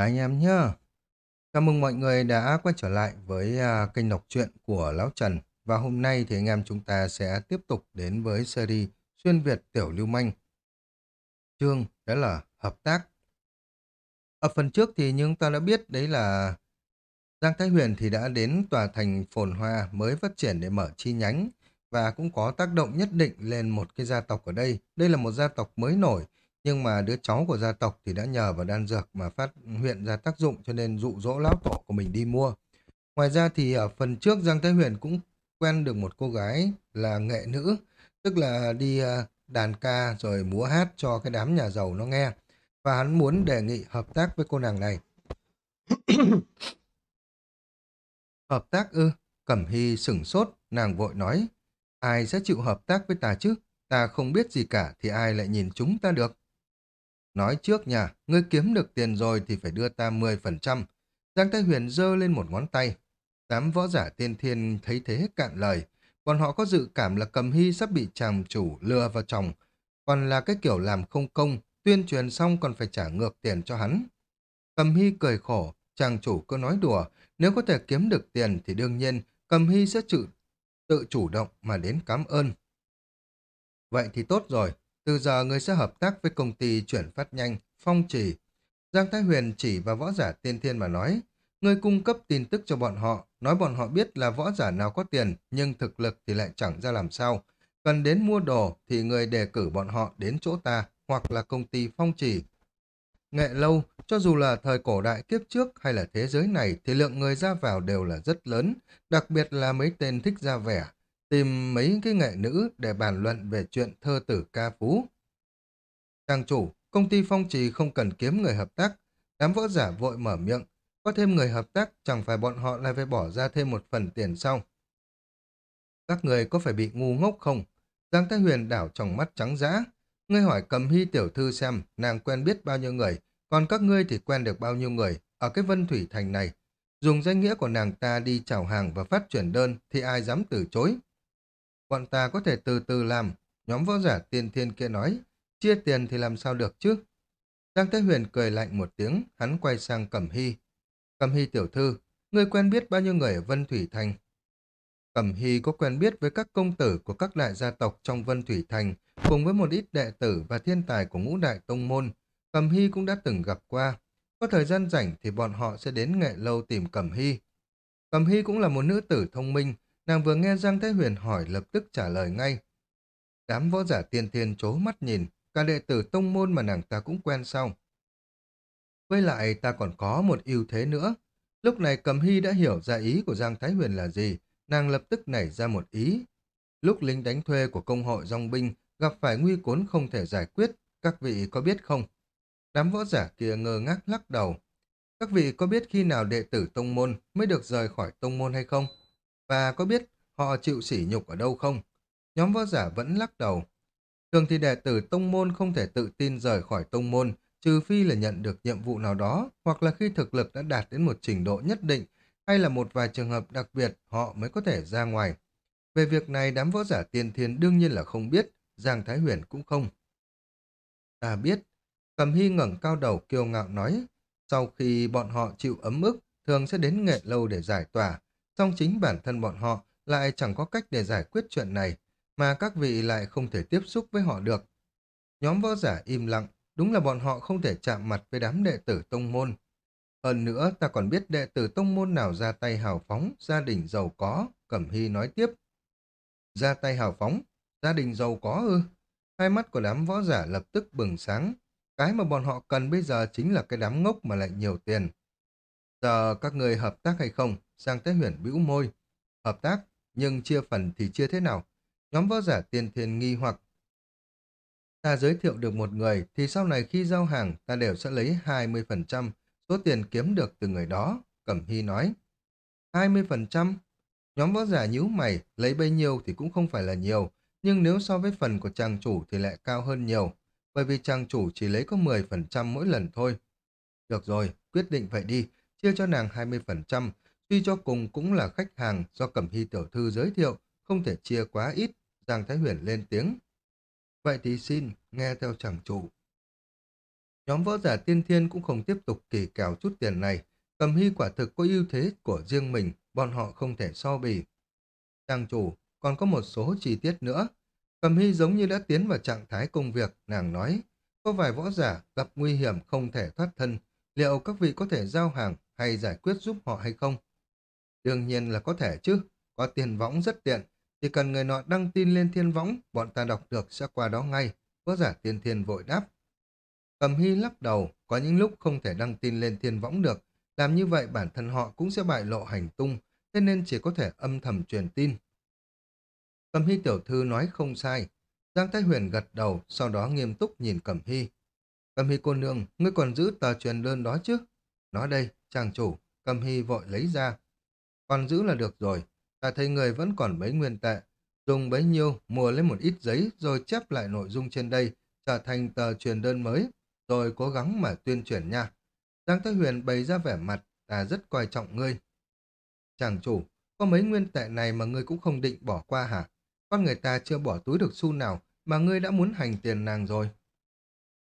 Anh em nhá. Chào mừng mọi người đã quay trở lại với à, kênh đọc truyện của Lão Trần. Và hôm nay thì anh em chúng ta sẽ tiếp tục đến với series Xuyên Việt Tiểu Lưu Manh. Chương đó là hợp tác. Ở phần trước thì chúng ta đã biết, đấy là Giang Thái Huyền thì đã đến tòa thành phồn hoa mới phát triển để mở chi nhánh và cũng có tác động nhất định lên một cái gia tộc ở đây. Đây là một gia tộc mới nổi nhưng mà đứa cháu của gia tộc thì đã nhờ vào đan dược mà phát hiện ra tác dụng cho nên dụ dỗ lão tổ của mình đi mua. Ngoài ra thì ở phần trước Giang Thái Huyền cũng quen được một cô gái là nghệ nữ, tức là đi ờ, đàn ca rồi múa hát cho cái đám nhà giàu nó nghe. Và hắn muốn đề nghị hợp tác với cô nàng này. hợp tác ư? Cẩm Hy sửng sốt, nàng vội nói. Ai sẽ chịu hợp tác với ta chứ? Ta không biết gì cả thì ai lại nhìn chúng ta được? Nói trước nha, ngươi kiếm được tiền rồi thì phải đưa ta 10%. Giang Thái Huyền giơ lên một ngón tay. tám võ giả tiên thiên thấy thế cạn lời. Còn họ có dự cảm là cầm hy sắp bị chàng chủ lừa vào chồng. Còn là cái kiểu làm không công, tuyên truyền xong còn phải trả ngược tiền cho hắn. Cầm hy cười khổ, chàng chủ cứ nói đùa. Nếu có thể kiếm được tiền thì đương nhiên cầm hy sẽ tự, tự chủ động mà đến cảm ơn. Vậy thì tốt rồi, từ giờ người sẽ hợp tác với công ty chuyển phát nhanh, phong trì. Giang Thái Huyền chỉ vào võ giả tiên thiên mà nói, người cung cấp tin tức cho bọn họ, nói bọn họ biết là võ giả nào có tiền, nhưng thực lực thì lại chẳng ra làm sao. Cần đến mua đồ thì người đề cử bọn họ đến chỗ ta, hoặc là công ty phong trì. Nghệ lâu, cho dù là thời cổ đại kiếp trước hay là thế giới này thì lượng người ra vào đều là rất lớn, đặc biệt là mấy tên thích ra vẻ, tìm mấy cái nghệ nữ để bàn luận về chuyện thơ tử ca phú. Trang chủ, công ty phong trì không cần kiếm người hợp tác, đám võ giả vội mở miệng, có thêm người hợp tác chẳng phải bọn họ lại phải bỏ ra thêm một phần tiền sau. Các người có phải bị ngu ngốc không? Giang Thái Huyền đảo trong mắt trắng dã. Ngươi hỏi cầm hy tiểu thư xem nàng quen biết bao nhiêu người, còn các ngươi thì quen được bao nhiêu người ở cái vân thủy thành này. Dùng danh nghĩa của nàng ta đi chào hàng và phát chuyển đơn thì ai dám từ chối. Bọn ta có thể từ từ làm, nhóm võ giả tiên thiên kia nói, chia tiền thì làm sao được chứ? Giang Thế Huyền cười lạnh một tiếng, hắn quay sang Cẩm Hy. Cẩm Hy tiểu thư, người quen biết bao nhiêu người ở Vân Thủy Thành? Cẩm Hy có quen biết với các công tử của các đại gia tộc trong Vân Thủy Thành, cùng với một ít đệ tử và thiên tài của ngũ đại tông môn. Cẩm Hy cũng đã từng gặp qua. Có thời gian rảnh thì bọn họ sẽ đến nghệ lâu tìm Cẩm Hy. Cẩm Hy cũng là một nữ tử thông minh, Nàng vừa nghe Giang Thái Huyền hỏi lập tức trả lời ngay. Đám võ giả tiên thiên chố mắt nhìn, cả đệ tử tông môn mà nàng ta cũng quen sau. Với lại ta còn có một ưu thế nữa. Lúc này Cầm Hy đã hiểu ra ý của Giang Thái Huyền là gì, nàng lập tức nảy ra một ý. Lúc lính đánh thuê của công hội dòng binh gặp phải nguy cốn không thể giải quyết, các vị có biết không? Đám võ giả kia ngơ ngác lắc đầu. Các vị có biết khi nào đệ tử tông môn mới được rời khỏi tông môn hay không? Và có biết họ chịu sỉ nhục ở đâu không? Nhóm võ giả vẫn lắc đầu. Thường thì đệ tử tông môn không thể tự tin rời khỏi tông môn, trừ phi là nhận được nhiệm vụ nào đó, hoặc là khi thực lực đã đạt đến một trình độ nhất định, hay là một vài trường hợp đặc biệt họ mới có thể ra ngoài. Về việc này đám võ giả tiên thiên đương nhiên là không biết, Giang Thái Huyền cũng không. Ta biết, Cầm Hy ngẩng cao đầu kiêu ngạo nói, sau khi bọn họ chịu ấm ức, thường sẽ đến nghệ lâu để giải tỏa, song chính bản thân bọn họ lại chẳng có cách để giải quyết chuyện này, mà các vị lại không thể tiếp xúc với họ được. Nhóm võ giả im lặng, đúng là bọn họ không thể chạm mặt với đám đệ tử tông môn. Hơn nữa, ta còn biết đệ tử tông môn nào ra tay hào phóng, gia đình giàu có, Cẩm Hy nói tiếp. Ra tay hào phóng, gia đình giàu có ư? Hai mắt của đám võ giả lập tức bừng sáng. Cái mà bọn họ cần bây giờ chính là cái đám ngốc mà lại nhiều tiền. Giờ các người hợp tác hay không? Giang Thế Huyền bĩu môi. Hợp tác, nhưng chia phần thì chia thế nào? Nhóm võ giả tiên thiên nghi hoặc. Ta giới thiệu được một người thì sau này khi giao hàng ta đều sẽ lấy 20% số tiền kiếm được từ người đó, Cẩm Hy nói. 20%? Nhóm võ giả nhíu mày, lấy bấy nhiêu thì cũng không phải là nhiều, nhưng nếu so với phần của chàng chủ thì lại cao hơn nhiều, bởi vì chàng chủ chỉ lấy có 10% mỗi lần thôi. Được rồi, quyết định vậy đi, chia cho nàng 20%, Tuy cho cùng cũng là khách hàng do Cẩm Hy tiểu thư giới thiệu, không thể chia quá ít, Giang Thái Huyền lên tiếng. Vậy thì xin, nghe theo chàng chủ. Nhóm võ giả tiên thiên cũng không tiếp tục kỳ kèo chút tiền này. Cầm hy quả thực có ưu thế của riêng mình, bọn họ không thể so bì. Chàng chủ, còn có một số chi tiết nữa. Cầm hy giống như đã tiến vào trạng thái công việc, nàng nói. Có vài võ giả gặp nguy hiểm không thể thoát thân. Liệu các vị có thể giao hàng hay giải quyết giúp họ hay không? Đương nhiên là có thể chứ. Có tiền võng rất tiện. Chỉ cần người nọ đăng tin lên thiên võng, bọn ta đọc được sẽ qua đó ngay. Võ giả tiên thiên vội đáp. Cầm hy lắc đầu, có những lúc không thể đăng tin lên thiên võng được. Làm như vậy bản thân họ cũng sẽ bại lộ hành tung, thế nên chỉ có thể âm thầm truyền tin. Cầm hy tiểu thư nói không sai. Giang Thái Huyền gật đầu, sau đó nghiêm túc nhìn Cẩm Hy. Cẩm Hy cô nương, ngươi còn giữ tờ truyền đơn đó chứ? Nói đây, chàng chủ, Cẩm Hy vội lấy ra. Còn giữ là được rồi, ta thấy người vẫn còn mấy nguyên tệ. Dùng bấy nhiêu, mua lấy một ít giấy rồi chép lại nội dung trên đây, trở thành tờ truyền đơn mới, rồi cố gắng mà tuyên truyền nha. Giang Thái Huyền bày ra vẻ mặt, ta rất coi trọng ngươi. Chàng chủ, có mấy nguyên tệ này mà ngươi cũng không định bỏ qua hả? Con người ta chưa bỏ túi được xu nào mà ngươi đã muốn hành tiền nàng rồi.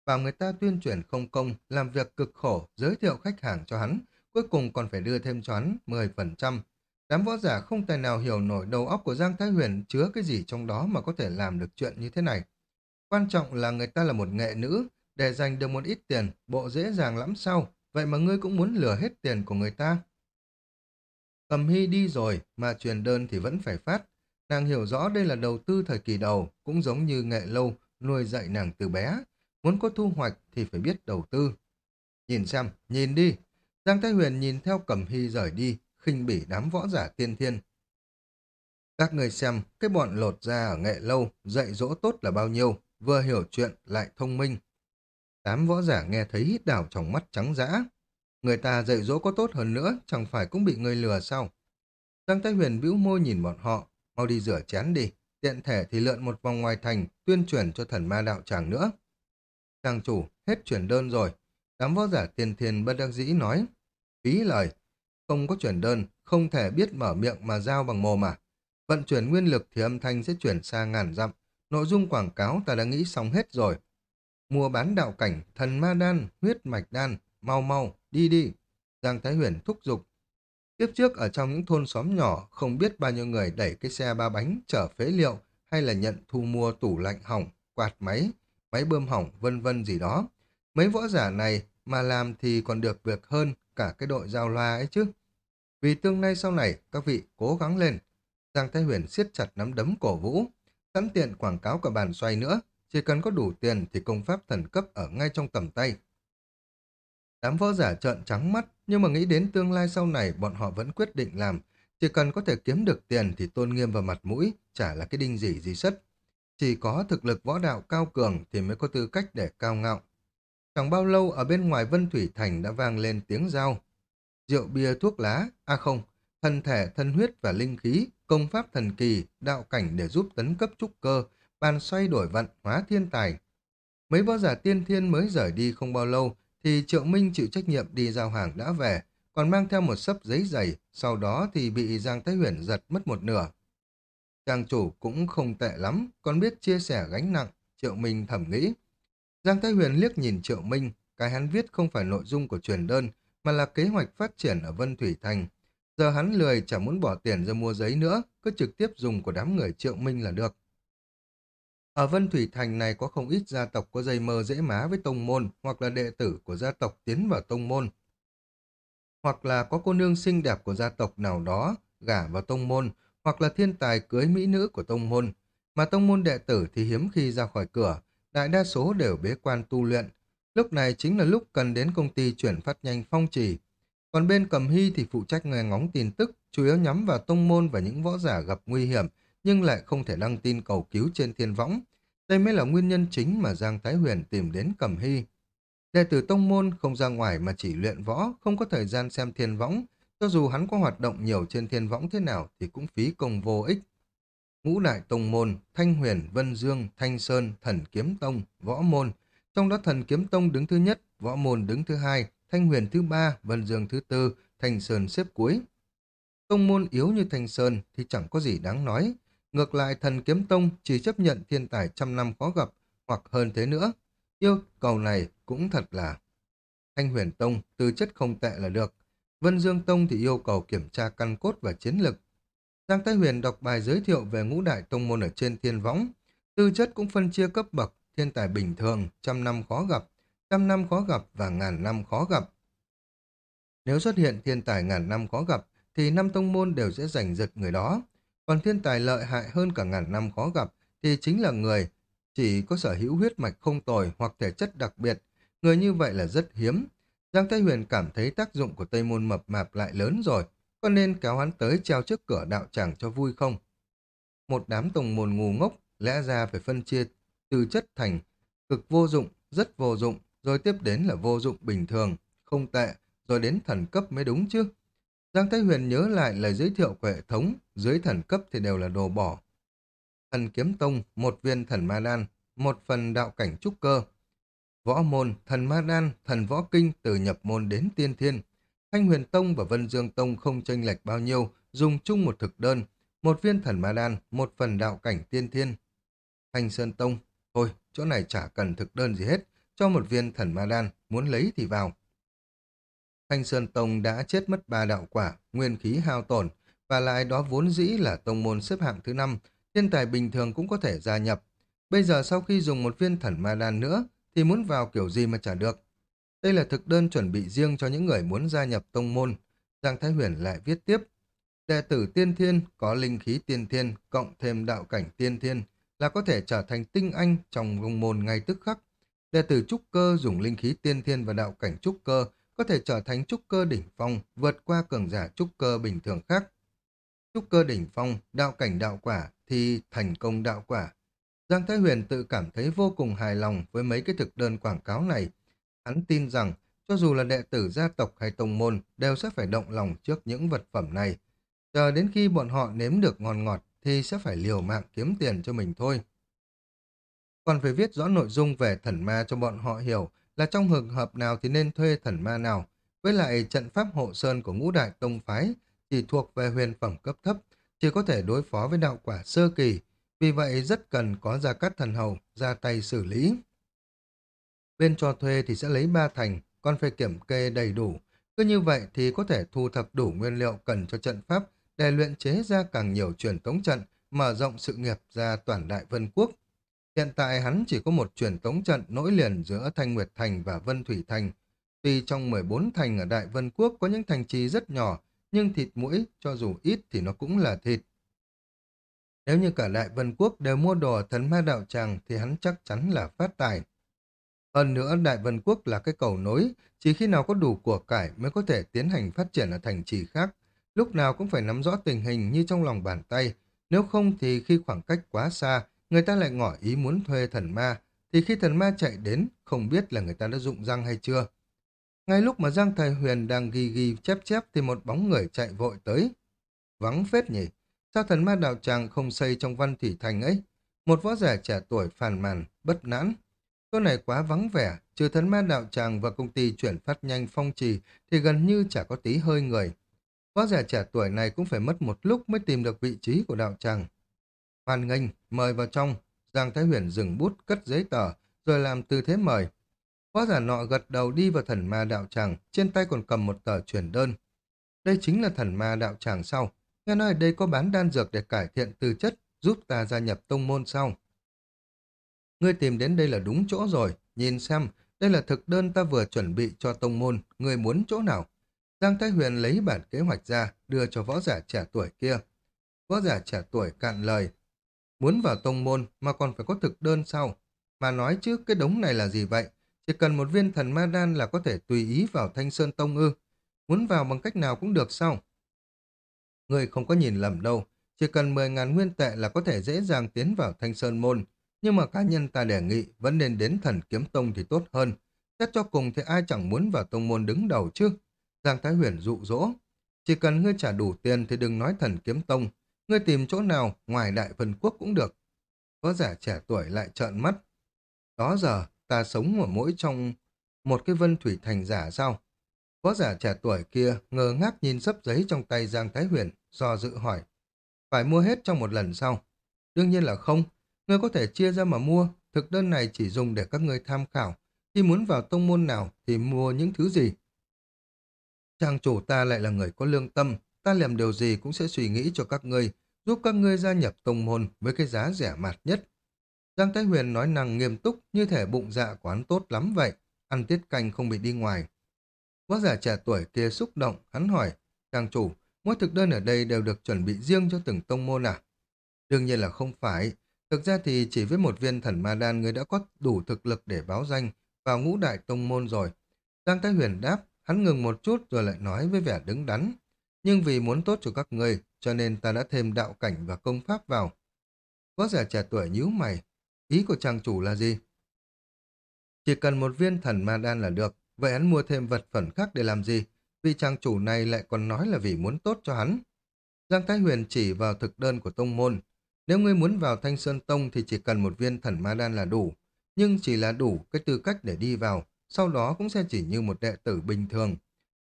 Bảo người ta tuyên truyền không công, làm việc cực khổ, giới thiệu khách hàng cho hắn, cuối cùng còn phải đưa thêm cho hắn 10%. Đám võ giả không tài nào hiểu nổi đầu óc của Giang Thái Huyền chứa cái gì trong đó mà có thể làm được chuyện như thế này. Quan trọng là người ta là một nghệ nữ, để giành được một ít tiền, bộ dễ dàng lắm sao, vậy mà ngươi cũng muốn lừa hết tiền của người ta. Cầm hy đi rồi, mà truyền đơn thì vẫn phải phát. Nàng hiểu rõ đây là đầu tư thời kỳ đầu, cũng giống như nghệ lâu, nuôi dạy nàng từ bé. Muốn có thu hoạch thì phải biết đầu tư. Nhìn xem, nhìn đi. Giang Thái Huyền nhìn theo Cẩm Hy rời đi, khinh bỉ đám võ giả tiên thiên. Các người xem, cái bọn lột ra ở nghệ lâu, dạy dỗ tốt là bao nhiêu, vừa hiểu chuyện lại thông minh. Đám võ giả nghe thấy hít đảo trong mắt trắng dã. Người ta dạy dỗ có tốt hơn nữa, chẳng phải cũng bị người lừa sao? Giang Thái Huyền bĩu môi nhìn bọn họ, mau đi rửa chén đi, tiện thể thì lượn một vòng ngoài thành, tuyên truyền cho thần ma đạo tràng nữa. Trang chủ, hết chuyển đơn rồi. Đám võ giả tiền thiên bất đắc dĩ nói. Phí lời, không có chuyển đơn, không thể biết mở miệng mà giao bằng mồm mà. Vận chuyển nguyên lực thì âm thanh sẽ chuyển xa ngàn dặm. Nội dung quảng cáo ta đã nghĩ xong hết rồi. Mua bán đạo cảnh, thần ma đan, huyết mạch đan, mau mau, đi đi. Giang Thái Huyền thúc giục. Tiếp trước ở trong những thôn xóm nhỏ, không biết bao nhiêu người đẩy cái xe ba bánh chở phế liệu hay là nhận thu mua tủ lạnh hỏng, quạt máy, máy bơm hỏng, vân vân gì đó. Mấy võ giả này mà làm thì còn được việc hơn cả cái đội giao loa ấy chứ. Vì tương lai sau này, các vị cố gắng lên. Giang Thái Huyền siết chặt nắm đấm cổ vũ, sẵn tiện quảng cáo cả bàn xoay nữa, chỉ cần có đủ tiền thì công pháp thần cấp ở ngay trong tầm tay. Đám võ giả trợn trắng mắt, nhưng mà nghĩ đến tương lai sau này bọn họ vẫn quyết định làm. Chỉ cần có thể kiếm được tiền thì tôn nghiêm và mặt mũi, chả là cái đinh gì gì sất. Chỉ có thực lực võ đạo cao cường thì mới có tư cách để cao ngạo. Chẳng bao lâu ở bên ngoài Vân Thủy Thành đã vang lên tiếng giao. Rượu bia thuốc lá, à không, thân thể, thân huyết và linh khí, công pháp thần kỳ, đạo cảnh để giúp tấn cấp trúc cơ, bàn xoay đổi vận, hóa thiên tài. Mấy võ giả tiên thiên mới rời đi không bao lâu, thì Triệu Minh chịu trách nhiệm đi giao hàng đã về, còn mang theo một sấp giấy dày, sau đó thì bị Giang Thái Huyền giật mất một nửa. Trang chủ cũng không tệ lắm, còn biết chia sẻ gánh nặng, Triệu Minh thầm nghĩ. Giang Thái Huyền liếc nhìn Triệu Minh, cái hắn viết không phải nội dung của truyền đơn, mà là kế hoạch phát triển ở Vân Thủy Thành. Giờ hắn lười chẳng muốn bỏ tiền ra mua giấy nữa, cứ trực tiếp dùng của đám người Triệu Minh là được. Ở Vân Thủy Thành này có không ít gia tộc có dây mơ dễ má với tông môn hoặc là đệ tử của gia tộc tiến vào tông môn. Hoặc là có cô nương xinh đẹp của gia tộc nào đó gả vào tông môn hoặc là thiên tài cưới mỹ nữ của tông môn. Mà tông môn đệ tử thì hiếm khi ra khỏi cửa, đại đa số đều bế quan tu luyện. Lúc này chính là lúc cần đến công ty chuyển phát nhanh phong trì. Còn bên cầm hy thì phụ trách nghe ngóng tin tức, chủ yếu nhắm vào tông môn và những võ giả gặp nguy hiểm nhưng lại không thể đăng tin cầu cứu trên thiên võng. Đây mới là nguyên nhân chính mà Giang Thái Huyền tìm đến Cẩm Hy. Đệ tử tông môn không ra ngoài mà chỉ luyện võ, không có thời gian xem thiên võng. Cho dù hắn có hoạt động nhiều trên thiên võng thế nào thì cũng phí công vô ích. Ngũ đại tông môn, Thanh Huyền, Vân Dương, Thanh Sơn, Thần Kiếm Tông, Võ Môn. Trong đó Thần Kiếm Tông đứng thứ nhất, Võ Môn đứng thứ hai, Thanh Huyền thứ ba, Vân Dương thứ tư, Thanh Sơn xếp cuối. Tông môn yếu như Thanh Sơn thì chẳng có gì đáng nói. Ngược lại thần kiếm tông chỉ chấp nhận thiên tài trăm năm khó gặp hoặc hơn thế nữa. Yêu cầu này cũng thật là... Thanh huyền tông, tư chất không tệ là được. Vân Dương Tông thì yêu cầu kiểm tra căn cốt và chiến lực. Giang Thái Huyền đọc bài giới thiệu về ngũ đại tông môn ở trên thiên võng. Tư chất cũng phân chia cấp bậc, thiên tài bình thường, trăm năm khó gặp, trăm năm khó gặp và ngàn năm khó gặp. Nếu xuất hiện thiên tài ngàn năm khó gặp, thì năm tông môn đều sẽ giành giật người đó. Còn thiên tài lợi hại hơn cả ngàn năm khó gặp, thì chính là người chỉ có sở hữu huyết mạch không tồi hoặc thể chất đặc biệt. Người như vậy là rất hiếm. Giang Thái Huyền cảm thấy tác dụng của Tây Môn mập mạp lại lớn rồi, có nên kéo hắn tới treo trước cửa đạo tràng cho vui không? Một đám tùng môn ngu ngốc, lẽ ra phải phân chia từ chất thành cực vô dụng, rất vô dụng, rồi tiếp đến là vô dụng bình thường, không tệ, rồi đến thần cấp mới đúng chứ. Giang Thái Huyền nhớ lại lời giới thiệu của hệ thống, dưới thần cấp thì đều là đồ bỏ. Thần kiếm tông, một viên thần ma đan, một phần đạo cảnh trúc cơ. Võ môn, thần ma đan, thần võ kinh từ nhập môn đến tiên thiên. Thanh huyền tông và vân dương tông không chênh lệch bao nhiêu, dùng chung một thực đơn, một viên thần ma đan, một phần đạo cảnh tiên thiên. Thanh sơn tông, thôi, chỗ này chả cần thực đơn gì hết, cho một viên thần ma đan, muốn lấy thì vào. Thanh Sơn Tông đã chết mất ba đạo quả, nguyên khí hao tổn, và lại đó vốn dĩ là tông môn xếp hạng thứ năm, thiên tài bình thường cũng có thể gia nhập. Bây giờ sau khi dùng một viên thần ma đan nữa, thì muốn vào kiểu gì mà trả được. Đây là thực đơn chuẩn bị riêng cho những người muốn gia nhập tông môn. Giang Thái Huyền lại viết tiếp. Đệ tử tiên thiên có linh khí tiên thiên cộng thêm đạo cảnh tiên thiên là có thể trở thành tinh anh trong tông môn ngay tức khắc. Đệ tử trúc cơ dùng linh khí tiên thiên và đạo cảnh trúc cơ có thể trở thành trúc cơ đỉnh phong, vượt qua cường giả trúc cơ bình thường khác. Trúc cơ đỉnh phong, đạo cảnh đạo quả thì thành công đạo quả. Giang Thái Huyền tự cảm thấy vô cùng hài lòng với mấy cái thực đơn quảng cáo này. Hắn tin rằng, cho dù là đệ tử gia tộc hay tông môn, đều sẽ phải động lòng trước những vật phẩm này. Chờ đến khi bọn họ nếm được ngon ngọt, thì sẽ phải liều mạng kiếm tiền cho mình thôi. Còn phải viết rõ nội dung về thần ma cho bọn họ hiểu, là trong trường hợp nào thì nên thuê thần ma nào. Với lại trận pháp hộ sơn của ngũ đại tông phái chỉ thuộc về huyền phẩm cấp thấp, chỉ có thể đối phó với đạo quả sơ kỳ, vì vậy rất cần có gia cát thần hầu ra tay xử lý. Bên cho thuê thì sẽ lấy ba thành, còn phải kiểm kê đầy đủ. Cứ như vậy thì có thể thu thập đủ nguyên liệu cần cho trận pháp để luyện chế ra càng nhiều truyền tống trận, mở rộng sự nghiệp ra toàn đại vân quốc. Hiện tại hắn chỉ có một truyền tống trận nối liền giữa Thanh Nguyệt Thành và Vân Thủy Thành. Tuy trong 14 thành ở Đại Vân Quốc có những thành trì rất nhỏ, nhưng thịt mũi, cho dù ít thì nó cũng là thịt. Nếu như cả Đại Vân Quốc đều mua đồ thần ma đạo tràng thì hắn chắc chắn là phát tài. Hơn nữa, Đại Vân Quốc là cái cầu nối, chỉ khi nào có đủ của cải mới có thể tiến hành phát triển ở thành trì khác. Lúc nào cũng phải nắm rõ tình hình như trong lòng bàn tay, nếu không thì khi khoảng cách quá xa, người ta lại ngỏ ý muốn thuê thần ma, thì khi thần ma chạy đến, không biết là người ta đã dụng răng hay chưa. Ngay lúc mà Giang Thầy Huyền đang ghi ghi chép chép thì một bóng người chạy vội tới. Vắng phết nhỉ, sao thần ma đạo tràng không xây trong văn thủy thành ấy? Một võ giả trẻ tuổi phàn màn, bất nãn. Chỗ này quá vắng vẻ, trừ thần ma đạo tràng và công ty chuyển phát nhanh phong trì thì gần như chả có tí hơi người. Võ giả trẻ tuổi này cũng phải mất một lúc mới tìm được vị trí của đạo tràng. hoàn nghênh, mời vào trong. Giang Thái Huyền dừng bút, cất giấy tờ, rồi làm tư thế mời. Võ giả nọ gật đầu đi vào thần ma đạo tràng, trên tay còn cầm một tờ truyền đơn. Đây chính là thần ma đạo tràng sau. Nghe nói đây có bán đan dược để cải thiện tư chất, giúp ta gia nhập tông môn sau. Ngươi tìm đến đây là đúng chỗ rồi, nhìn xem, đây là thực đơn ta vừa chuẩn bị cho tông môn, ngươi muốn chỗ nào? Giang Thái Huyền lấy bản kế hoạch ra, đưa cho võ giả trẻ tuổi kia. Võ giả trẻ tuổi cạn lời, Muốn vào tông môn mà còn phải có thực đơn sau. Mà nói chứ cái đống này là gì vậy? Chỉ cần một viên thần ma đan là có thể tùy ý vào thanh sơn tông ư. Muốn vào bằng cách nào cũng được sao? Người không có nhìn lầm đâu. Chỉ cần 10.000 nguyên tệ là có thể dễ dàng tiến vào thanh sơn môn. Nhưng mà cá nhân ta đề nghị vẫn nên đến thần kiếm tông thì tốt hơn. Xét cho cùng thì ai chẳng muốn vào tông môn đứng đầu chứ. Giang Thái Huyền dụ dỗ. Chỉ cần ngươi trả đủ tiền thì đừng nói thần kiếm tông. Ngươi tìm chỗ nào ngoài Đại Vân Quốc cũng được. Có giả trẻ tuổi lại trợn mắt. Đó giờ, ta sống ở mỗi trong một cái vân thủy thành giả sao? Có giả trẻ tuổi kia ngơ ngác nhìn sấp giấy trong tay Giang Thái Huyền, do dự hỏi. Phải mua hết trong một lần sau? Đương nhiên là không. Ngươi có thể chia ra mà mua, thực đơn này chỉ dùng để các ngươi tham khảo. Khi muốn vào tông môn nào thì mua những thứ gì. Trang chủ ta lại là người có lương tâm, ta làm điều gì cũng sẽ suy nghĩ cho các ngươi, giúp các ngươi gia nhập tông môn với cái giá rẻ mạt nhất. Giang Thái Huyền nói năng nghiêm túc như thể bụng dạ quán tốt lắm vậy, ăn tiết canh không bị đi ngoài. Võ giả trẻ tuổi kia xúc động, hắn hỏi, Trang chủ, mỗi thực đơn ở đây đều được chuẩn bị riêng cho từng tông môn à? Đương nhiên là không phải. Thực ra thì chỉ với một viên thần ma đan người đã có đủ thực lực để báo danh vào ngũ đại tông môn rồi. Giang Thái Huyền đáp, hắn ngừng một chút rồi lại nói với vẻ đứng đắn. Nhưng vì muốn tốt cho các người, cho nên ta đã thêm đạo cảnh và công pháp vào. Võ giả trẻ tuổi nhíu mày, ý của trang chủ là gì? Chỉ cần một viên thần ma đan là được, vậy hắn mua thêm vật phẩm khác để làm gì? Vì trang chủ này lại còn nói là vì muốn tốt cho hắn. Giang Thái Huyền chỉ vào thực đơn của tông môn. Nếu ngươi muốn vào Thanh Sơn Tông thì chỉ cần một viên thần ma đan là đủ. Nhưng chỉ là đủ cái tư cách để đi vào, sau đó cũng sẽ chỉ như một đệ tử bình thường.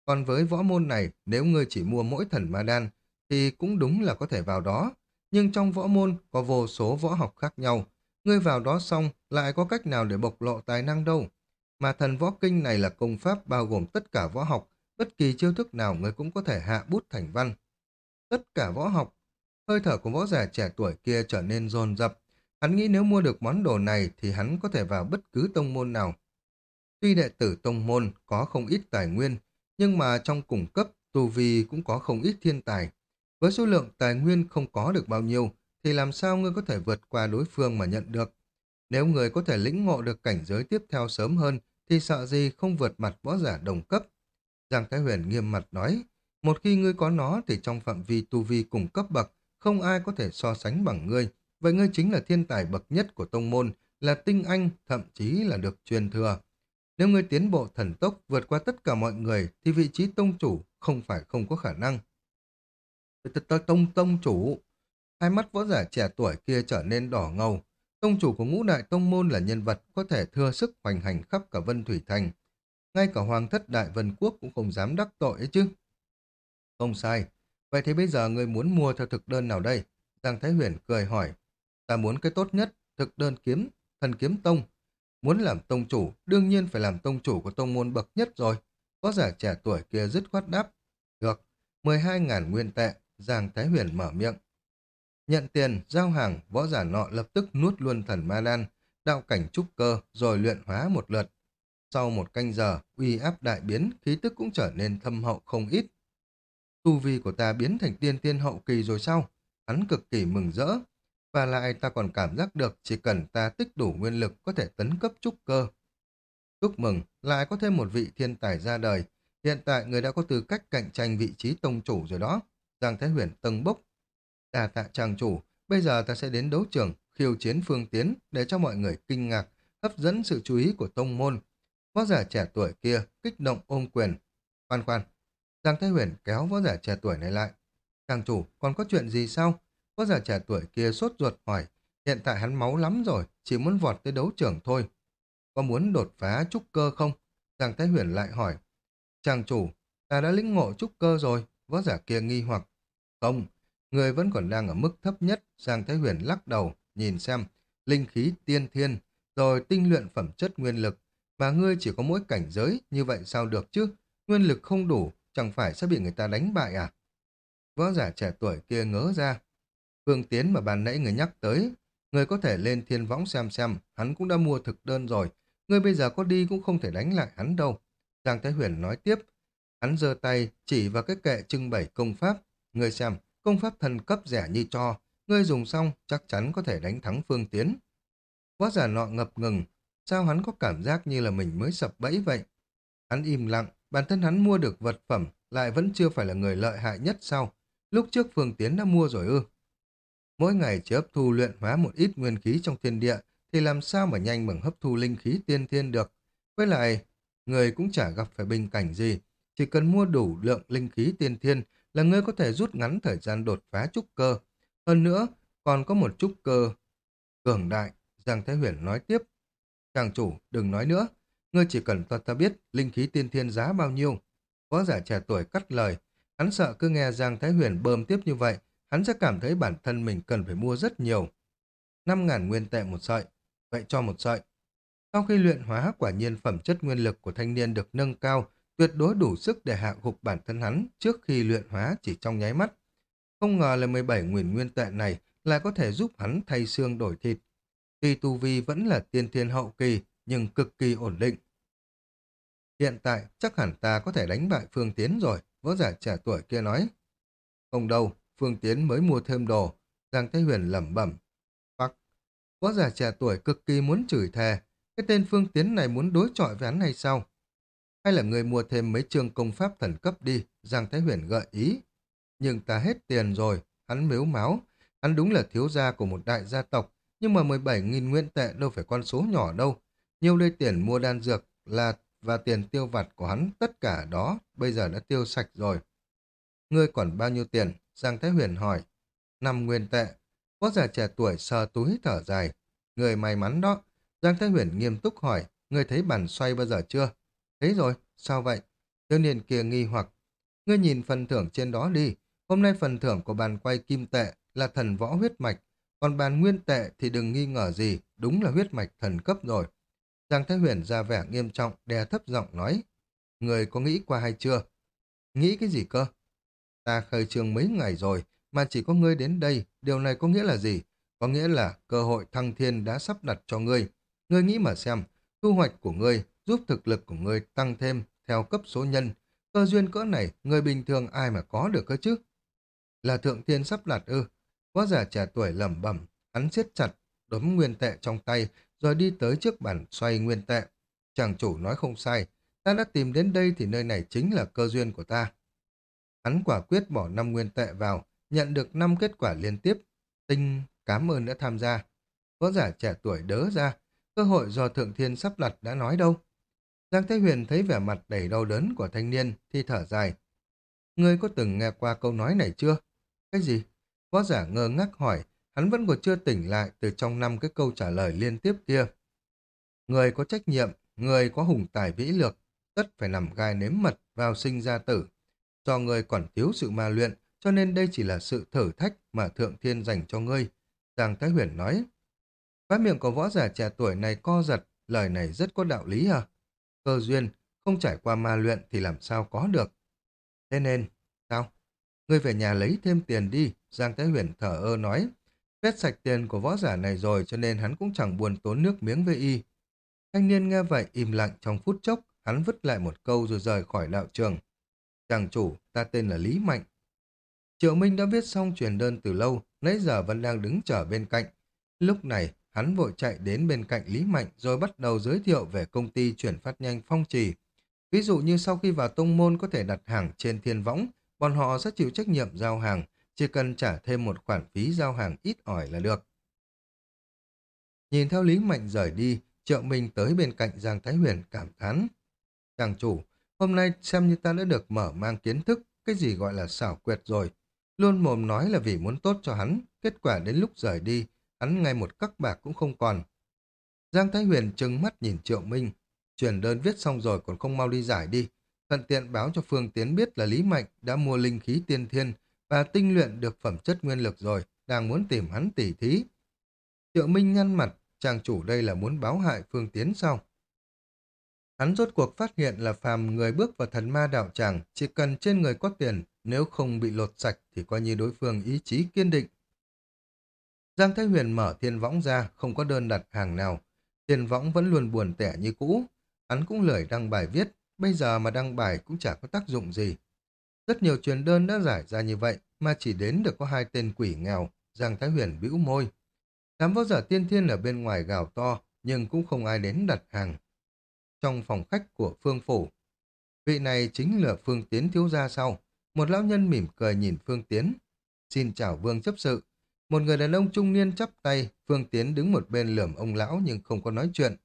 Còn với võ môn này, nếu ngươi chỉ mua mỗi thần ma đan, thì cũng đúng là có thể vào đó. Nhưng trong võ môn có vô số võ học khác nhau. Ngươi vào đó xong, lại có cách nào để bộc lộ tài năng đâu. Mà thần võ kinh này là công pháp bao gồm tất cả võ học, bất kỳ chiêu thức nào ngươi cũng có thể hạ bút thành văn. Tất cả võ học, hơi thở của võ giả trẻ tuổi kia trở nên dồn dập. Hắn nghĩ nếu mua được món đồ này thì hắn có thể vào bất cứ tông môn nào. Tuy đệ tử tông môn có không ít tài nguyên, nhưng mà trong cùng cấp, tu vi cũng có không ít thiên tài. Với số lượng tài nguyên không có được bao nhiêu, thì làm sao ngươi có thể vượt qua đối phương mà nhận được? Nếu người có thể lĩnh ngộ được cảnh giới tiếp theo sớm hơn, thì sợ gì không vượt mặt võ giả đồng cấp. Giang Thái Huyền nghiêm mặt nói, một khi ngươi có nó thì trong phạm vi tu vi cùng cấp bậc, không ai có thể so sánh bằng ngươi. Vậy ngươi chính là thiên tài bậc nhất của tông môn, là tinh anh, thậm chí là được truyền thừa. Nếu ngươi tiến bộ thần tốc vượt qua tất cả mọi người thì vị trí tông chủ không phải không có khả năng. Tông tông chủ, hai mắt võ giả trẻ tuổi kia trở nên đỏ ngầu. Tông chủ của ngũ đại tông môn là nhân vật có thể thừa sức hoành hành khắp cả Vân Thủy Thành. Ngay cả hoàng thất đại vân quốc cũng không dám đắc tội ấy chứ. Không sai. Vậy thì bây giờ ngươi muốn mua theo thực đơn nào đây? Giang Thái Huyền cười hỏi. Ta muốn cái tốt nhất, thực đơn kiếm, thần kiếm tông. Muốn làm tông chủ, đương nhiên phải làm tông chủ của tông môn bậc nhất rồi. Có giả trẻ tuổi kia dứt khoát đáp. Được, 12.000 nguyên tệ, Giang Thái Huyền mở miệng. Nhận tiền, giao hàng, võ giả nọ lập tức nuốt luôn thần ma đan, đạo cảnh trúc cơ, rồi luyện hóa một lượt. Sau một canh giờ, uy áp đại biến, khí tức cũng trở nên thâm hậu không ít. Tu vi của ta biến thành tiên tiên hậu kỳ rồi sao? Hắn cực kỳ mừng rỡ. Và lại ta còn cảm giác được chỉ cần ta tích đủ nguyên lực có thể tấn cấp trúc cơ. Chúc mừng, lại có thêm một vị thiên tài ra đời. Hiện tại người đã có tư cách cạnh tranh vị trí tông chủ rồi đó. Giang Thái Huyền tầng bốc. Đà tạ trang chủ, bây giờ ta sẽ đến đấu trường, khiêu chiến phương tiến để cho mọi người kinh ngạc, hấp dẫn sự chú ý của tông môn. Võ giả trẻ tuổi kia kích động ôm quyền. Khoan khoan, Giang Thái Huyền kéo võ giả trẻ tuổi này lại. chàng chủ, còn có chuyện gì sao? Võ giả trẻ tuổi kia sốt ruột hỏi. Hiện tại hắn máu lắm rồi, chỉ muốn vọt tới đấu trưởng thôi. Có muốn đột phá trúc cơ không? Giang Thái Huyền lại hỏi. chàng chủ, ta đã lĩnh ngộ trúc cơ rồi. Võ giả kia nghi hoặc. Không, người vẫn còn đang ở mức thấp nhất. Giang Thái Huyền lắc đầu, nhìn xem. Linh khí tiên thiên, rồi tinh luyện phẩm chất nguyên lực. Mà ngươi chỉ có mỗi cảnh giới, như vậy sao được chứ? Nguyên lực không đủ, chẳng phải sẽ bị người ta đánh bại à? Võ giả trẻ tuổi kia ngớ ra. Phương Tiến mà bàn nãy người nhắc tới, người có thể lên thiên võng xem xem, hắn cũng đã mua thực đơn rồi, người bây giờ có đi cũng không thể đánh lại hắn đâu. Giang Thái Huyền nói tiếp, hắn giơ tay chỉ vào cái kệ trưng bày công pháp, người xem, công pháp thần cấp rẻ như cho, người dùng xong chắc chắn có thể đánh thắng Phương Tiến. Võ giả nọ ngập ngừng, sao hắn có cảm giác như là mình mới sập bẫy vậy? Hắn im lặng, bản thân hắn mua được vật phẩm lại vẫn chưa phải là người lợi hại nhất sau Lúc trước Phương Tiến đã mua rồi ư? Mỗi ngày chỉ hấp thu luyện hóa một ít nguyên khí trong thiên địa thì làm sao mà nhanh bằng hấp thu linh khí tiên thiên được. Với lại, người cũng chả gặp phải bình cảnh gì. Chỉ cần mua đủ lượng linh khí tiên thiên là ngươi có thể rút ngắn thời gian đột phá trúc cơ. Hơn nữa, còn có một trúc cơ cường đại. Giang Thái Huyền nói tiếp. Chàng chủ, đừng nói nữa. Ngươi chỉ cần cho ta biết linh khí tiên thiên giá bao nhiêu. Võ giả trẻ tuổi cắt lời. Hắn sợ cứ nghe Giang Thái Huyền bơm tiếp như vậy, hắn sẽ cảm thấy bản thân mình cần phải mua rất nhiều. 5.000 nguyên tệ một sợi. vậy cho một sợi. Sau khi luyện hóa quả nhiên phẩm chất nguyên lực của thanh niên được nâng cao, tuyệt đối đủ sức để hạ gục bản thân hắn trước khi luyện hóa chỉ trong nháy mắt. Không ngờ là 17 nguyên nguyên tệ này lại có thể giúp hắn thay xương đổi thịt. Tuy tu vi vẫn là tiên thiên hậu kỳ, nhưng cực kỳ ổn định. Hiện tại, chắc hẳn ta có thể đánh bại Phương Tiến rồi, võ giả trẻ tuổi kia nói. Không đâu, Phương Tiến mới mua thêm đồ. Giang Thái Huyền lẩm bẩm. Phắc, võ giả trẻ tuổi cực kỳ muốn chửi thề. Cái tên Phương Tiến này muốn đối chọi với hắn hay sao? Hay là người mua thêm mấy chương công pháp thần cấp đi, Giang Thái Huyền gợi ý. Nhưng ta hết tiền rồi, hắn miếu máu. Hắn đúng là thiếu gia của một đại gia tộc, nhưng mà 17.000 nguyên tệ đâu phải con số nhỏ đâu. Nhiều đây tiền mua đan dược là và tiền tiêu vặt của hắn, tất cả đó bây giờ đã tiêu sạch rồi. Ngươi còn bao nhiêu tiền? Giang Thái Huyền hỏi. Năm nguyên tệ. Có già trẻ tuổi sờ túi thở dài. Người may mắn đó. Giang Thái Huyền nghiêm túc hỏi. Ngươi thấy bàn xoay bao giờ chưa? Thấy rồi. Sao vậy? Thiếu niên kia nghi hoặc. Ngươi nhìn phần thưởng trên đó đi. Hôm nay phần thưởng của bàn quay kim tệ là thần võ huyết mạch. Còn bàn nguyên tệ thì đừng nghi ngờ gì. Đúng là huyết mạch thần cấp rồi. Giang Thái Huyền ra vẻ nghiêm trọng, đè thấp giọng nói. Người có nghĩ qua hay chưa? Nghĩ cái gì cơ? Ta khởi trường mấy ngày rồi, mà chỉ có ngươi đến đây, điều này có nghĩa là gì? Có nghĩa là cơ hội thăng thiên đã sắp đặt cho ngươi. Ngươi nghĩ mà xem, thu hoạch của ngươi giúp thực lực của ngươi tăng thêm theo cấp số nhân. Cơ duyên cỡ này, người bình thường ai mà có được cơ chứ? Là thượng thiên sắp đặt ư? Quá giả trẻ tuổi lẩm bẩm, hắn siết chặt, đốm nguyên tệ trong tay, rồi đi tới trước bàn xoay nguyên tệ. Chàng chủ nói không sai, ta đã tìm đến đây thì nơi này chính là cơ duyên của ta. Hắn quả quyết bỏ năm nguyên tệ vào, nhận được năm kết quả liên tiếp. Tinh, cảm ơn đã tham gia. Võ giả trẻ tuổi đỡ ra, cơ hội do Thượng Thiên sắp đặt đã nói đâu. Giang Thế Huyền thấy vẻ mặt đầy đau đớn của thanh niên thì thở dài. Ngươi có từng nghe qua câu nói này chưa? Cái gì? Võ giả ngơ ngác hỏi, hắn vẫn còn chưa tỉnh lại từ trong năm cái câu trả lời liên tiếp kia. Người có trách nhiệm, người có hùng tài vĩ lược, tất phải nằm gai nếm mật vào sinh ra tử. Do người còn thiếu sự ma luyện, cho nên đây chỉ là sự thử thách mà Thượng Thiên dành cho ngươi. Giang Thái Huyền nói. Phát miệng của võ giả trẻ tuổi này co giật, lời này rất có đạo lý à? Cơ duyên, không trải qua ma luyện thì làm sao có được. Thế nên, sao? Ngươi về nhà lấy thêm tiền đi, Giang Thái Huyền thở ơ nói. Vết sạch tiền của võ giả này rồi cho nên hắn cũng chẳng buồn tốn nước miếng với y. Thanh niên nghe vậy im lặng trong phút chốc, hắn vứt lại một câu rồi rời khỏi đạo trường. Chàng chủ, ta tên là Lý Mạnh. Triệu Minh đã viết xong truyền đơn từ lâu, nãy giờ vẫn đang đứng chờ bên cạnh. Lúc này, hắn vội chạy đến bên cạnh Lý Mạnh rồi bắt đầu giới thiệu về công ty chuyển phát nhanh phong trì. Ví dụ như sau khi vào tông môn có thể đặt hàng trên thiên võng, bọn họ sẽ chịu trách nhiệm giao hàng, chỉ cần trả thêm một khoản phí giao hàng ít ỏi là được. Nhìn theo Lý Mạnh rời đi, Triệu Minh tới bên cạnh Giang Thái Huyền cảm thán. Chàng chủ, hôm nay xem như ta đã được mở mang kiến thức cái gì gọi là xảo quyệt rồi. Luôn mồm nói là vì muốn tốt cho hắn, kết quả đến lúc rời đi, hắn ngay một cắc bạc cũng không còn. Giang Thái Huyền trừng mắt nhìn Triệu Minh, truyền đơn viết xong rồi còn không mau đi giải đi. Thuận tiện báo cho Phương Tiến biết là Lý Mạnh đã mua linh khí tiên thiên và tinh luyện được phẩm chất nguyên lực rồi, đang muốn tìm hắn tỉ thí. Triệu Minh nhăn mặt, chàng chủ đây là muốn báo hại Phương Tiến sao? Hắn rốt cuộc phát hiện là phàm người bước vào thần ma đạo tràng, chỉ cần trên người có tiền, nếu không bị lột sạch thì coi như đối phương ý chí kiên định. Giang Thái Huyền mở thiên võng ra, không có đơn đặt hàng nào. Thiên võng vẫn luôn buồn tẻ như cũ. Hắn cũng lười đăng bài viết, bây giờ mà đăng bài cũng chả có tác dụng gì. Rất nhiều truyền đơn đã giải ra như vậy, mà chỉ đến được có hai tên quỷ nghèo, Giang Thái Huyền bĩu môi. Đám võ giả tiên thiên ở bên ngoài gào to, nhưng cũng không ai đến đặt hàng. Trong phòng khách của Phương Phủ, vị này chính là Phương Tiến thiếu gia sau. Một lão nhân mỉm cười nhìn Phương Tiến. Xin chào Vương chấp sự. Một người đàn ông trung niên chắp tay, Phương Tiến đứng một bên lườm ông lão nhưng không có nói chuyện.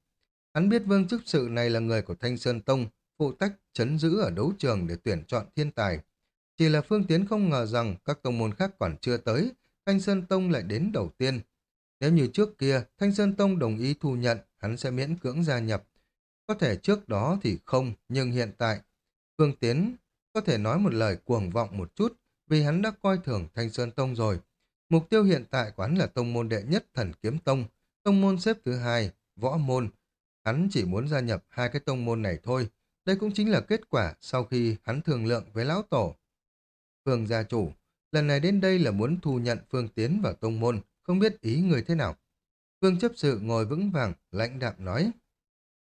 Hắn biết Vương chấp sự này là người của Thanh Sơn Tông, phụ tách chấn giữ ở đấu trường để tuyển chọn thiên tài. Chỉ là Phương Tiến không ngờ rằng các tông môn khác còn chưa tới, Thanh Sơn Tông lại đến đầu tiên. Nếu như trước kia, Thanh Sơn Tông đồng ý thu nhận, hắn sẽ miễn cưỡng gia nhập. Có thể trước đó thì không, nhưng hiện tại, Phương Tiến có thể nói một lời cuồng vọng một chút, vì hắn đã coi thường Thanh Sơn Tông rồi. Mục tiêu hiện tại của hắn là tông môn đệ nhất thần kiếm tông, Tông môn xếp thứ hai, võ môn. Hắn chỉ muốn gia nhập hai cái tông môn này thôi. Đây cũng chính là kết quả sau khi hắn thương lượng với lão tổ. Phương gia chủ, lần này đến đây là muốn thu nhận Phương Tiến vào tông môn, không biết ý người thế nào. Phương chấp sự ngồi vững vàng, lãnh đạm nói.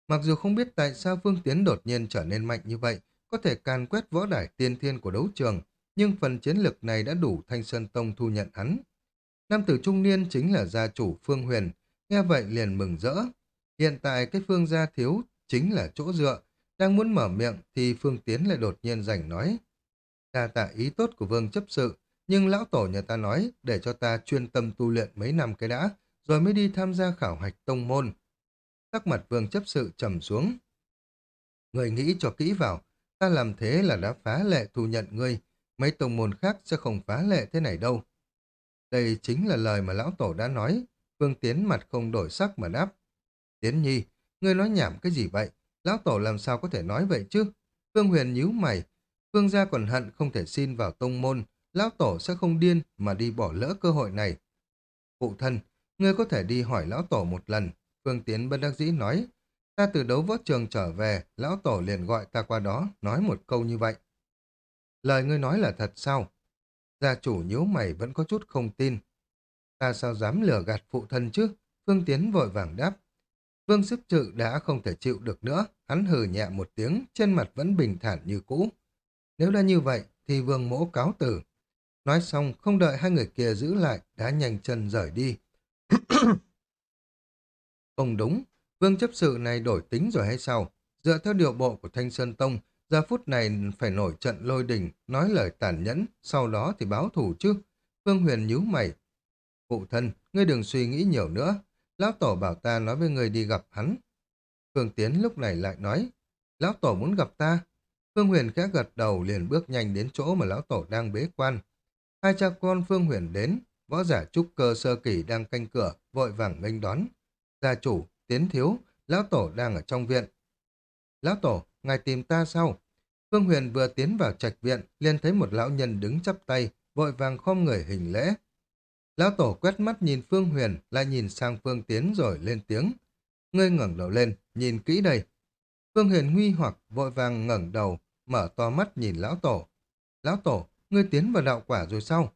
Mặc dù không biết tại sao Phương Tiến đột nhiên trở nên mạnh như vậy, có thể càn quét võ đài tiên thiên của đấu trường, nhưng phần chiến lực này đã đủ Thanh Sơn Tông thu nhận hắn. Nam tử trung niên chính là gia chủ Phương Huyền, nghe vậy liền mừng rỡ. Hiện tại cái Phương gia thiếu chính là chỗ dựa, đang muốn mở miệng thì Phương Tiến lại đột nhiên rảnh nói. Ta tạ ý tốt của vương chấp sự, nhưng lão tổ nhà ta nói để cho ta chuyên tâm tu luyện mấy năm cái đã, rồi mới đi tham gia khảo hạch tông môn. Sắc mặt vương chấp sự trầm xuống. Người nghĩ cho kỹ vào, ta làm thế là đã phá lệ thu nhận ngươi, mấy tông môn khác sẽ không phá lệ thế này đâu. Đây chính là lời mà lão tổ đã nói, Vương Tiến mặt không đổi sắc mà đáp. Tiến nhi, ngươi nói nhảm cái gì vậy? Lão tổ làm sao có thể nói vậy chứ? Phương Huyền nhíu mày, Vương gia còn hận không thể xin vào tông môn, lão tổ sẽ không điên mà đi bỏ lỡ cơ hội này. Phụ thân, ngươi có thể đi hỏi lão tổ một lần. Phương Tiến bất đắc dĩ nói, ta từ đấu võ trường trở về, lão tổ liền gọi ta qua đó, nói một câu như vậy. Lời ngươi nói là thật sao? Gia chủ nhíu mày vẫn có chút không tin. Ta sao dám lừa gạt phụ thân chứ? Phương Tiến vội vàng đáp. Vương sức trự đã không thể chịu được nữa, hắn hừ nhẹ một tiếng, trên mặt vẫn bình thản như cũ. Nếu đã như vậy, thì vương mỗ cáo tử. Nói xong, không đợi hai người kia giữ lại, đã nhanh chân rời đi. không đúng, vương chấp sự này đổi tính rồi hay sao? Dựa theo điều bộ của Thanh Sơn Tông, giờ phút này phải nổi trận lôi đình, nói lời tàn nhẫn, sau đó thì báo thủ chứ. vương Huyền nhíu mày. Phụ thân, ngươi đừng suy nghĩ nhiều nữa. Lão Tổ bảo ta nói với ngươi đi gặp hắn. Phương Tiến lúc này lại nói, Lão Tổ muốn gặp ta, Phương Huyền khẽ gật đầu liền bước nhanh đến chỗ mà lão tổ đang bế quan. Hai cha con Phương Huyền đến, võ giả trúc cơ sơ kỳ đang canh cửa, vội vàng nghênh đón. Gia chủ, tiến thiếu, lão tổ đang ở trong viện. Lão tổ, ngài tìm ta sao? Phương Huyền vừa tiến vào trạch viện, liền thấy một lão nhân đứng chắp tay, vội vàng khom người hình lễ. Lão tổ quét mắt nhìn Phương Huyền, lại nhìn sang Phương Tiến rồi lên tiếng. Ngươi ngẩng đầu lên, nhìn kỹ đây. Phương hiền huy hoặc vội vàng ngẩng đầu, mở to mắt nhìn lão tổ. Lão tổ, ngươi tiến vào đạo quả rồi sao?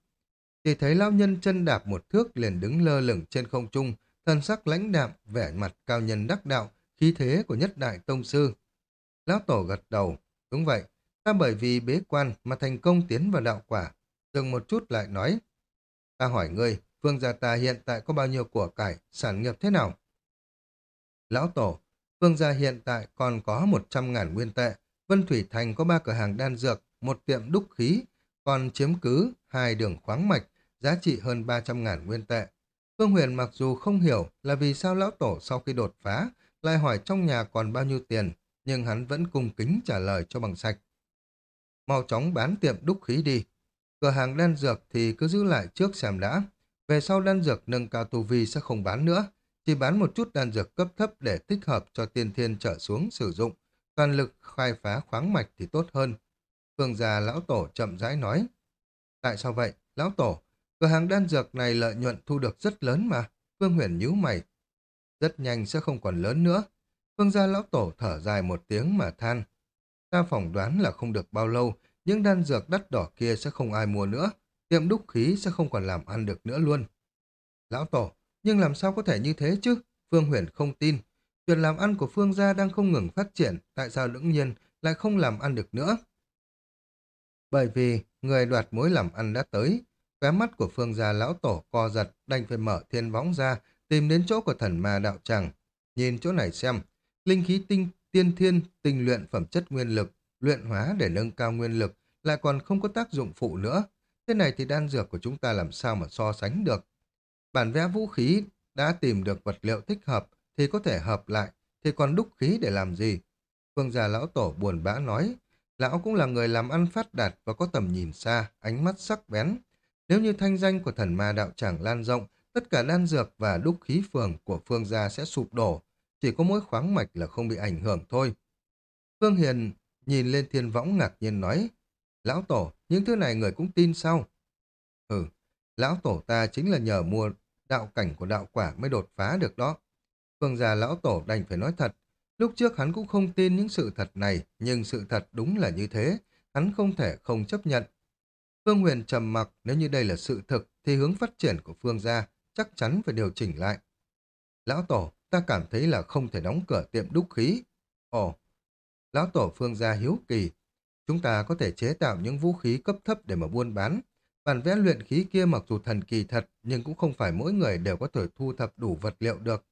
Thì thấy lão nhân chân đạp một thước liền đứng lơ lửng trên không trung, thân sắc lãnh đạm, vẻ mặt cao nhân đắc đạo, khí thế của nhất đại tông sư. Lão tổ gật đầu, đúng vậy, ta bởi vì bế quan mà thành công tiến vào đạo quả. Dừng một chút lại nói, ta hỏi ngươi, phương gia ta hiện tại có bao nhiêu của cải, sản nghiệp thế nào? Lão tổ, Vương gia hiện tại còn có 100 ngàn nguyên tệ, Vân Thủy Thành có ba cửa hàng đan dược, một tiệm đúc khí, còn chiếm cứ hai đường khoáng mạch, giá trị hơn 300 ngàn nguyên tệ. Phương Huyền mặc dù không hiểu là vì sao lão tổ sau khi đột phá lại hỏi trong nhà còn bao nhiêu tiền, nhưng hắn vẫn cung kính trả lời cho bằng sạch. Mau chóng bán tiệm đúc khí đi. Cửa hàng đan dược thì cứ giữ lại trước xem đã. Về sau đan dược nâng cao tu vi sẽ không bán nữa, chỉ bán một chút đan dược cấp thấp để thích hợp cho tiên thiên trở xuống sử dụng toàn lực khai phá khoáng mạch thì tốt hơn. Phương già lão tổ chậm rãi nói. Tại sao vậy, lão tổ? Cửa hàng đan dược này lợi nhuận thu được rất lớn mà. Phương huyền nhíu mày. Rất nhanh sẽ không còn lớn nữa. Phương gia lão tổ thở dài một tiếng mà than. Ta phỏng đoán là không được bao lâu, những đan dược đắt đỏ kia sẽ không ai mua nữa. Tiệm đúc khí sẽ không còn làm ăn được nữa luôn. Lão tổ, nhưng làm sao có thể như thế chứ? Phương huyền không tin. Chuyện làm ăn của Phương gia đang không ngừng phát triển, tại sao lưỡng nhiên lại không làm ăn được nữa? Bởi vì người đoạt mối làm ăn đã tới, khóe mắt của Phương gia lão tổ co giật, đành phải mở thiên võng ra, tìm đến chỗ của thần ma đạo tràng. Nhìn chỗ này xem, linh khí tinh tiên thiên tinh luyện phẩm chất nguyên lực, luyện hóa để nâng cao nguyên lực, lại còn không có tác dụng phụ nữa. Thế này thì đan dược của chúng ta làm sao mà so sánh được. Bản vẽ vũ khí đã tìm được vật liệu thích hợp, thì có thể hợp lại, thì còn đúc khí để làm gì? Phương già lão tổ buồn bã nói, lão cũng là người làm ăn phát đạt và có tầm nhìn xa, ánh mắt sắc bén. Nếu như thanh danh của thần ma đạo tràng lan rộng, tất cả đan dược và đúc khí phường của Phương gia sẽ sụp đổ, chỉ có mỗi khoáng mạch là không bị ảnh hưởng thôi. Phương Hiền nhìn lên thiên võng ngạc nhiên nói, Lão Tổ, những thứ này người cũng tin sao? Ừ, Lão Tổ ta chính là nhờ mua đạo cảnh của đạo quả mới đột phá được đó. Phương già lão tổ đành phải nói thật. Lúc trước hắn cũng không tin những sự thật này, nhưng sự thật đúng là như thế. Hắn không thể không chấp nhận. Phương Huyền trầm mặc nếu như đây là sự thực thì hướng phát triển của Phương gia chắc chắn phải điều chỉnh lại. Lão Tổ, ta cảm thấy là không thể đóng cửa tiệm đúc khí. Ồ, Lão Tổ Phương gia hiếu kỳ. Chúng ta có thể chế tạo những vũ khí cấp thấp để mà buôn bán. Bản vẽ luyện khí kia mặc dù thần kỳ thật nhưng cũng không phải mỗi người đều có thể thu thập đủ vật liệu được.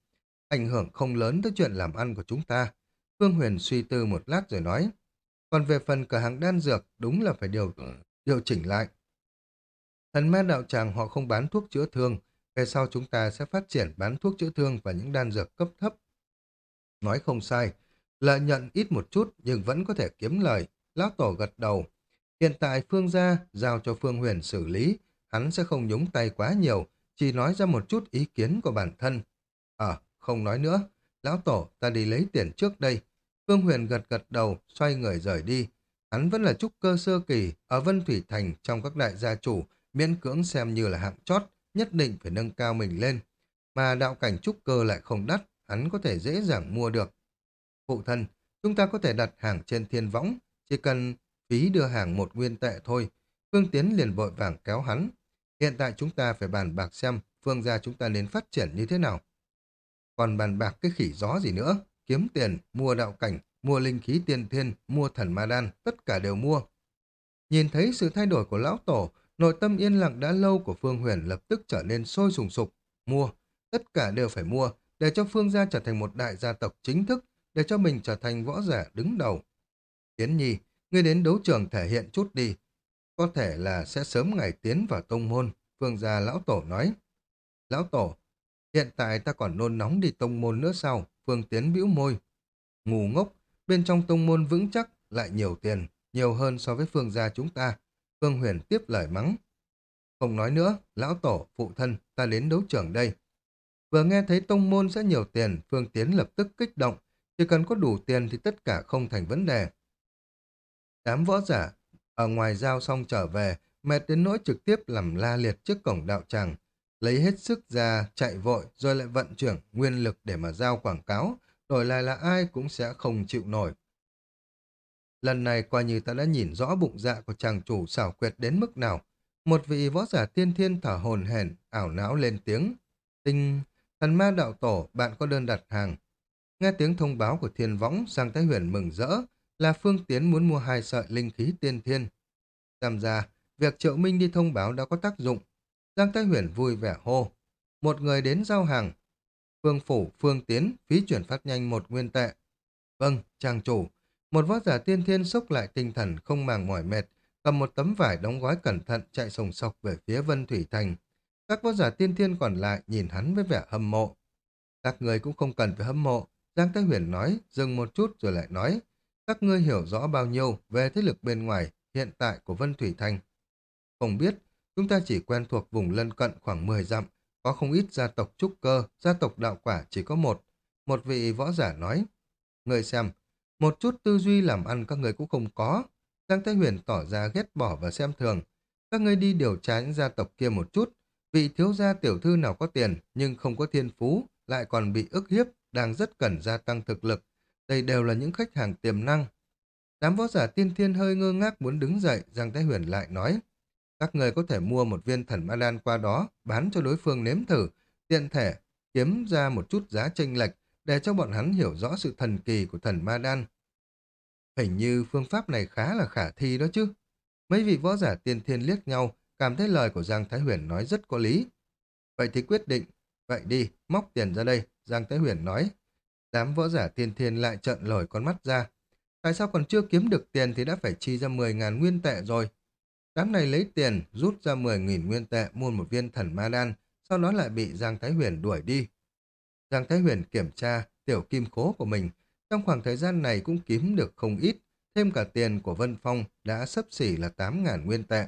Ảnh hưởng không lớn tới chuyện làm ăn của chúng ta. Phương Huyền suy tư một lát rồi nói. Còn về phần cửa hàng đan dược đúng là phải điều điều chỉnh lại. Thần ma đạo tràng họ không bán thuốc chữa thương, về sau chúng ta sẽ phát triển bán thuốc chữa thương và những đan dược cấp thấp. Nói không sai, lợi nhuận ít một chút nhưng vẫn có thể kiếm lời. Lão Tổ gật đầu. Hiện tại Phương gia giao cho Phương Huyền xử lý, hắn sẽ không nhúng tay quá nhiều, chỉ nói ra một chút ý kiến của bản thân. Ờ, không nói nữa. Lão Tổ, ta đi lấy tiền trước đây. Phương Huyền gật gật đầu, xoay người rời đi. Hắn vẫn là trúc cơ sơ kỳ, ở Vân Thủy Thành trong các đại gia chủ, miễn cưỡng xem như là hạng chót, nhất định phải nâng cao mình lên. Mà đạo cảnh trúc cơ lại không đắt, hắn có thể dễ dàng mua được. Phụ thân, chúng ta có thể đặt hàng trên thiên võng, chỉ cần phí đưa hàng một nguyên tệ thôi. Phương Tiến liền vội vàng kéo hắn. Hiện tại chúng ta phải bàn bạc xem phương gia chúng ta nên phát triển như thế nào. Còn bàn bạc cái khỉ gió gì nữa, kiếm tiền, mua đạo cảnh, mua linh khí tiên thiên, mua thần ma đan, tất cả đều mua. Nhìn thấy sự thay đổi của lão tổ, nội tâm yên lặng đã lâu của Phương Huyền lập tức trở nên sôi sùng sục. Mua, tất cả đều phải mua, để cho Phương gia trở thành một đại gia tộc chính thức, để cho mình trở thành võ giả đứng đầu. Tiến Nhi, ngươi đến đấu trường thể hiện chút đi. Có thể là sẽ sớm ngày tiến vào tông môn, Phương gia lão tổ nói. Lão tổ, hiện tại ta còn nôn nóng đi tông môn nữa sao? Phương Tiến bĩu môi. Ngu ngốc, bên trong tông môn vững chắc lại nhiều tiền, nhiều hơn so với phương gia chúng ta. Phương Huyền tiếp lời mắng. Không nói nữa, lão tổ, phụ thân, ta đến đấu trường đây. Vừa nghe thấy tông môn sẽ nhiều tiền, Phương Tiến lập tức kích động. Chỉ cần có đủ tiền thì tất cả không thành vấn đề. Đám võ giả ở ngoài giao xong trở về, mệt đến nỗi trực tiếp làm la liệt trước cổng đạo tràng, lấy hết sức ra chạy vội rồi lại vận chuyển nguyên lực để mà giao quảng cáo, đổi lại là ai cũng sẽ không chịu nổi. Lần này coi như ta đã nhìn rõ bụng dạ của chàng chủ xảo quyệt đến mức nào. Một vị võ giả tiên thiên thở hồn hển, ảo não lên tiếng. Tinh, thần ma đạo tổ, bạn có đơn đặt hàng. Nghe tiếng thông báo của thiên võng, sang Thái Huyền mừng rỡ, là Phương Tiến muốn mua hai sợi linh khí tiên thiên. Xem ra, việc Triệu Minh đi thông báo đã có tác dụng. Giang Thái Huyền vui vẻ hô. Một người đến giao hàng, Phương Phủ, Phương Tiến, phí chuyển phát nhanh một nguyên tệ. Vâng, trang chủ. Một võ giả tiên thiên sốc lại tinh thần không màng mỏi mệt, cầm một tấm vải đóng gói cẩn thận chạy sồng sọc về phía Vân Thủy Thành. Các võ giả tiên thiên còn lại nhìn hắn với vẻ hâm mộ. Các người cũng không cần phải hâm mộ. Giang Thái Huyền nói, dừng một chút rồi lại nói. Các ngươi hiểu rõ bao nhiêu về thế lực bên ngoài hiện tại của Vân Thủy Thành. Không biết, chúng ta chỉ quen thuộc vùng lân cận khoảng 10 dặm, có không ít gia tộc trúc cơ, gia tộc đạo quả chỉ có một. Một vị võ giả nói, người xem, một chút tư duy làm ăn các người cũng không có. Giang Thái Huyền tỏ ra ghét bỏ và xem thường. Các ngươi đi điều tra những gia tộc kia một chút. Vị thiếu gia tiểu thư nào có tiền nhưng không có thiên phú, lại còn bị ức hiếp, đang rất cần gia tăng thực lực. Đây đều là những khách hàng tiềm năng. Đám võ giả tiên thiên hơi ngơ ngác muốn đứng dậy, Giang Thái Huyền lại nói. Các người có thể mua một viên thần ma đan qua đó, bán cho đối phương nếm thử, tiện thể kiếm ra một chút giá chênh lệch để cho bọn hắn hiểu rõ sự thần kỳ của thần ma đan. Hình như phương pháp này khá là khả thi đó chứ. Mấy vị võ giả tiên thiên liếc nhau, cảm thấy lời của Giang Thái Huyền nói rất có lý. Vậy thì quyết định, vậy đi, móc tiền ra đây, Giang Thái Huyền nói. Đám võ giả tiên thiên lại trợn lồi con mắt ra. Tại sao còn chưa kiếm được tiền thì đã phải chi ra 10.000 nguyên tệ rồi? Đám này lấy tiền, rút ra 10.000 nguyên tệ mua một viên thần ma đan, sau đó lại bị Giang Thái Huyền đuổi đi. Giang Thái Huyền kiểm tra tiểu kim khố của mình, trong khoảng thời gian này cũng kiếm được không ít, thêm cả tiền của Vân Phong đã sấp xỉ là 8.000 nguyên tệ.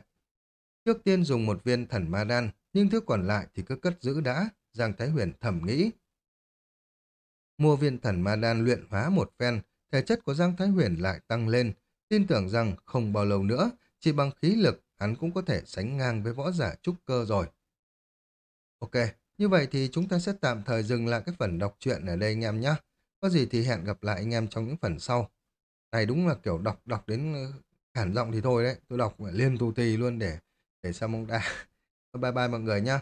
Trước tiên dùng một viên thần ma đan, nhưng thứ còn lại thì cứ cất giữ đã, Giang Thái Huyền thầm nghĩ. Mua viên thần ma đan luyện hóa một phen, thể chất của Giang Thái Huyền lại tăng lên, tin tưởng rằng không bao lâu nữa chỉ bằng khí lực, hắn cũng có thể sánh ngang với võ giả trúc cơ rồi. Ok, Như vậy thì chúng ta sẽ tạm thời dừng lại cái phần đọc truyện ở đây anh em nhé. Có gì thì hẹn gặp lại anh em trong những phần sau. Này đúng là kiểu đọc đọc đến hẳn khản giọng thì thôi đấy. Tôi đọc liên tù tì luôn để để xem ông đá. Bye bye mọi người nhá.